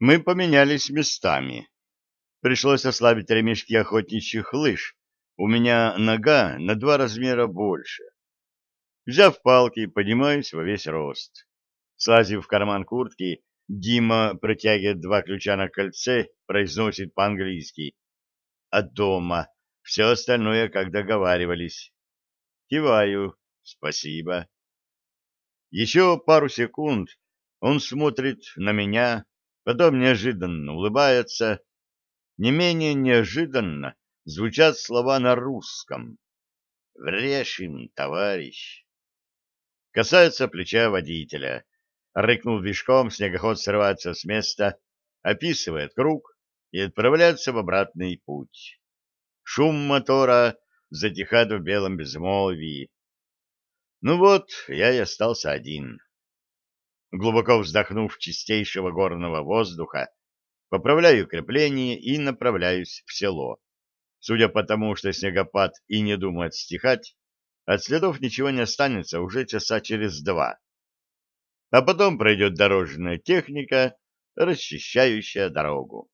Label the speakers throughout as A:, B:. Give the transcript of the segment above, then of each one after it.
A: Мы поменялись местами. Пришлось ослабить ремешки охотничьих лыж. У меня нога на два размера больше. Взяв палки, поднимаюсь во весь рост. Слазив в карман куртки, Дима протягивает два ключа на кольце, произносит по-английски. От дома. Все остальное, как договаривались. Киваю. Спасибо. Еще пару секунд он смотрит на меня, потом неожиданно улыбается. Не менее неожиданно звучат слова на русском. «Врежь им, товарищ!» Касается плеча водителя. Рыкнул вишком, снегоход срывается с места, описывает круг и отправляется в обратный путь. Шум мотора затихает в белом безмолвии. Ну вот, я и остался один. Глубоко вздохнув чистейшего горного воздуха, поправляю крепление и направляюсь в село. Судя по тому, что снегопад и не думает стихать, от следов ничего не останется уже часа через два. А потом пройдет дорожная техника, расчищающая дорогу.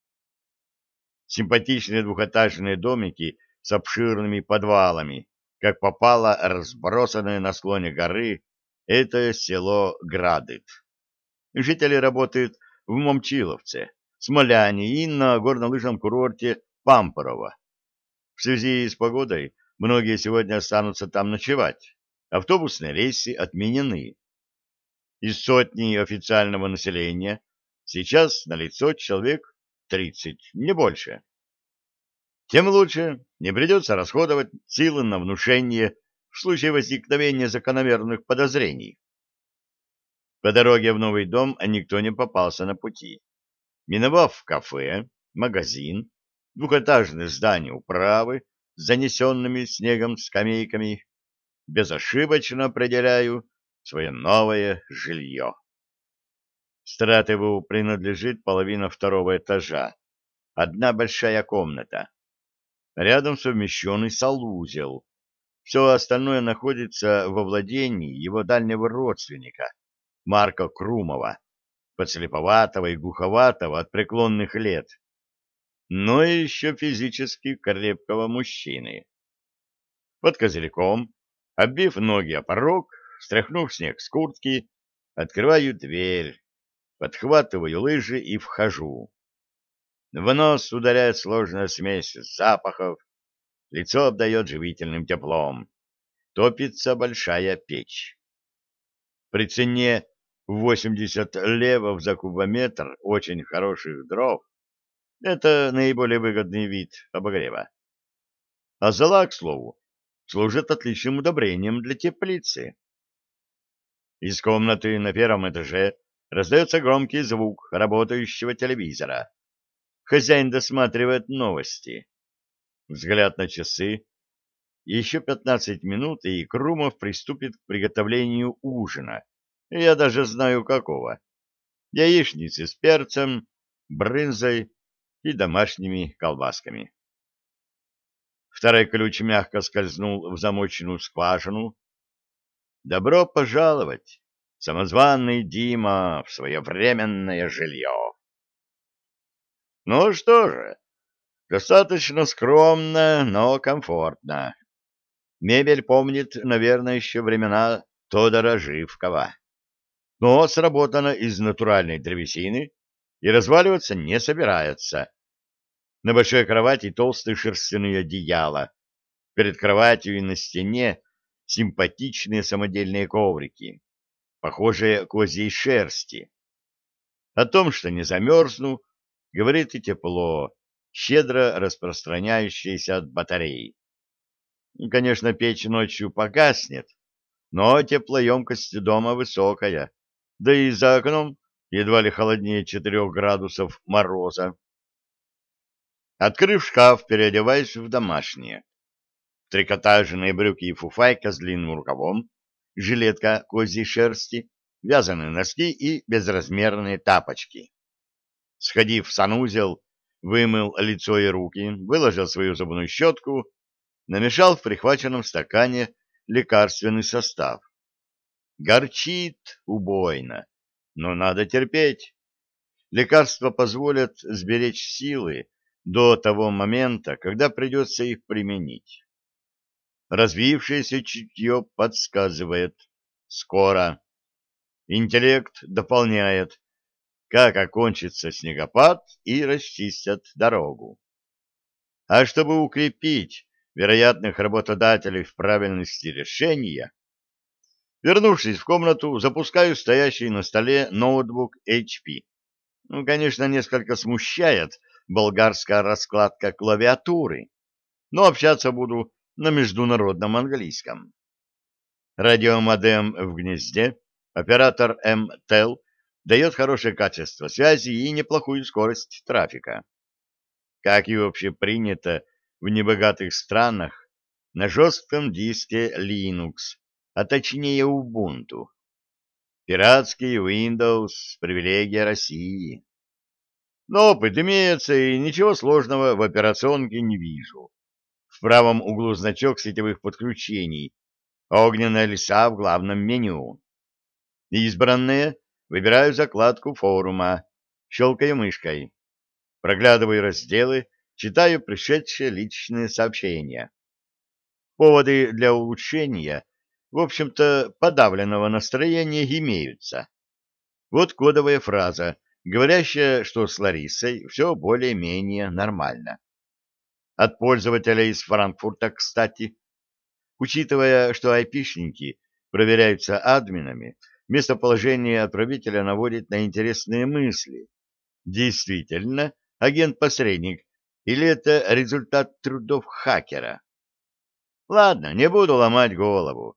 A: Симпатичные двухэтажные домики с обширными подвалами, как попало разбросанное на склоне горы, это село Градыт. Жители работают в Момчиловце, Смоляне и на горнолыжном курорте Пампорово. В связи с погодой многие сегодня останутся там ночевать. Автобусные рейсы отменены. Из сотни официального населения сейчас налицо человек 30, не больше. Тем лучше, не придется расходовать силы на внушение в случае возникновения закономерных подозрений. По дороге в новый дом никто не попался на пути. Миновав кафе, магазин, двухэтажное здание управы с занесенными снегом скамейками, безошибочно определяю свое новое жилье. Стратову принадлежит половина второго этажа, одна большая комната. Рядом совмещенный салузел. Все остальное находится во владении его дальнего родственника, Марка Крумова, подслеповатого и глуховатого от преклонных лет, но еще физически крепкого мужчины. Под козырьком, оббив ноги о порог, стряхнув снег с куртки, открываю дверь, подхватываю лыжи и вхожу. В нос ударяет сложная смесь запахов, лицо обдает живительным теплом. Топится большая печь. При цене 80 левов за кубометр очень хороших дров — это наиболее выгодный вид обогрева. А зола, к слову, служит отличным удобрением для теплицы. Из комнаты на первом этаже раздается громкий звук работающего телевизора. Хозяин досматривает новости. Взгляд на часы. Еще пятнадцать минут, и Крумов приступит к приготовлению ужина я даже знаю какого. Яичницы с перцем, брынзой и домашними колбасками. Второй ключ мягко скользнул в замоченную скважину. Добро пожаловать, самозваный Дима, в свое временное жилье. Ну что же, достаточно скромно, но комфортно. Мебель помнит, наверное, еще времена Тодора Живкова но сработана из натуральной древесины и разваливаться не собирается. На большой кровати толстые шерстяные одеяла. Перед кроватью и на стене симпатичные самодельные коврики, похожие козьей шерсти. О том, что не замерзну, говорит и тепло, щедро распространяющееся от батарей. Конечно, печь ночью погаснет, но теплоемкость дома высокая, да и за окном едва ли холоднее четырех градусов мороза. Открыв шкаф, переодеваюсь в домашнее. Трикотажные брюки и фуфайка с длинным рукавом, жилетка козьей шерсти, вязаные носки и безразмерные тапочки. Сходив в санузел, вымыл лицо и руки, выложил свою зубную щетку, намешал в прихваченном стакане лекарственный состав. Горчит убойно, но надо терпеть. лекарства позволят сберечь силы до того момента, когда придется их применить. Развившееся чутье подсказывает «скоро». Интеллект дополняет как окончится снегопад и расчистят дорогу. А чтобы укрепить вероятных работодателей в правильности решения, вернувшись в комнату, запускаю стоящий на столе ноутбук HP. Ну, конечно, несколько смущает болгарская раскладка клавиатуры, но общаться буду на международном английском. Радиомодем в гнезде, оператор МТЕЛ дает хорошее качество связи и неплохую скорость трафика. Как и вообще принято в небогатых странах, на жестком диске Linux, а точнее Ubuntu. Пиратский Windows — привилегия России. Но опыт имеется, и ничего сложного в операционке не вижу. В правом углу значок сетевых подключений, огненная лиса в главном меню. Избранные Выбираю закладку форума, щелкаю мышкой. Проглядываю разделы, читаю пришедшие личные сообщения. Поводы для улучшения, в общем-то, подавленного настроения имеются. Вот кодовая фраза, говорящая, что с Ларисой все более-менее нормально. От пользователя из Франкфурта, кстати. Учитывая, что айпишники проверяются админами, местоположение отправителя наводит на интересные мысли. Действительно, агент-посредник, или это результат трудов хакера? Ладно, не буду ломать голову.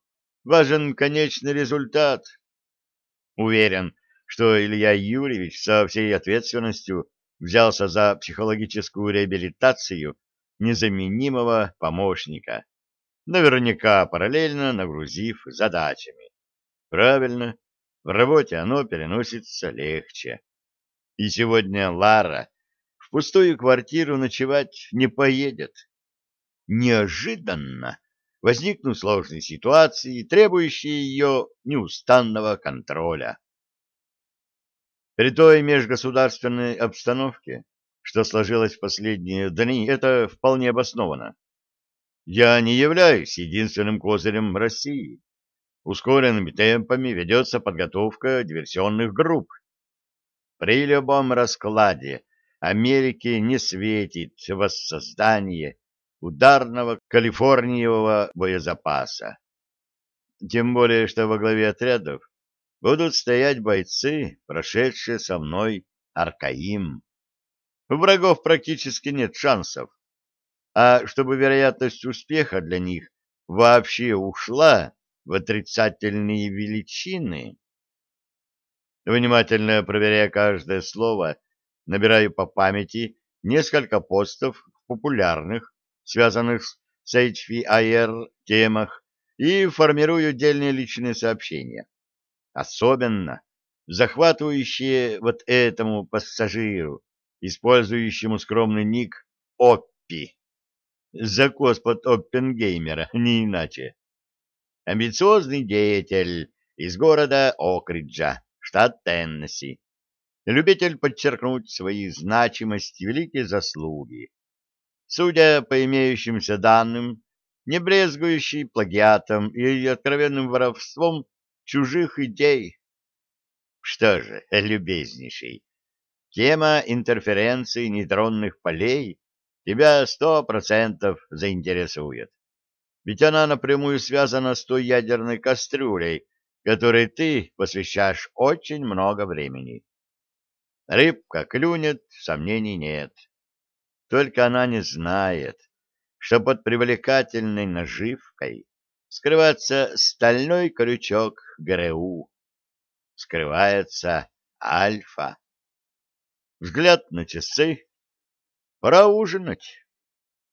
A: Важен конечный результат. Уверен, что Илья Юрьевич со всей ответственностью взялся за психологическую реабилитацию незаменимого помощника, наверняка параллельно нагрузив задачами. Правильно, в работе оно переносится легче. И сегодня Лара в пустую квартиру ночевать не поедет. Неожиданно возникнут сложные ситуации, требующие ее неустанного контроля. При той межгосударственной обстановке, что сложилось в последние дни, это вполне обосновано. Я не являюсь единственным козырем России ускоренными темпами ведется подготовка диверсионных групп. При любом раскладе Америке не светит воссоздание ударного калифорниевого боезапаса. Тем более, что во главе отрядов будут стоять бойцы, прошедшие со мной Аркаим. У врагов практически нет шансов. А чтобы вероятность успеха для них вообще ушла, в отрицательные величины. Внимательно проверяя каждое слово, набираю по памяти несколько постов в популярных, связанных с HVIR темах и формирую отдельные личные сообщения. Особенно захватывающие вот этому пассажиру, использующему скромный ник Оппи. Закос под Оппенгеймера, не иначе амбициозный деятель из города Окриджа, штат Теннесси, любитель подчеркнуть свои значимость и великие заслуги. Судя по имеющимся данным, не брезгующий плагиатом и откровенным воровством чужих идей. Что же, любезнейший, тема интерференции нейтронных полей тебя сто процентов заинтересует ведь она напрямую связана с той ядерной кастрюлей, которой ты посвящаешь очень много времени. Рыбка клюнет, сомнений нет. Только она не знает, что под привлекательной наживкой скрывается стальной крючок ГРУ. Скрывается Альфа. Взгляд на часы. Пора ужинать.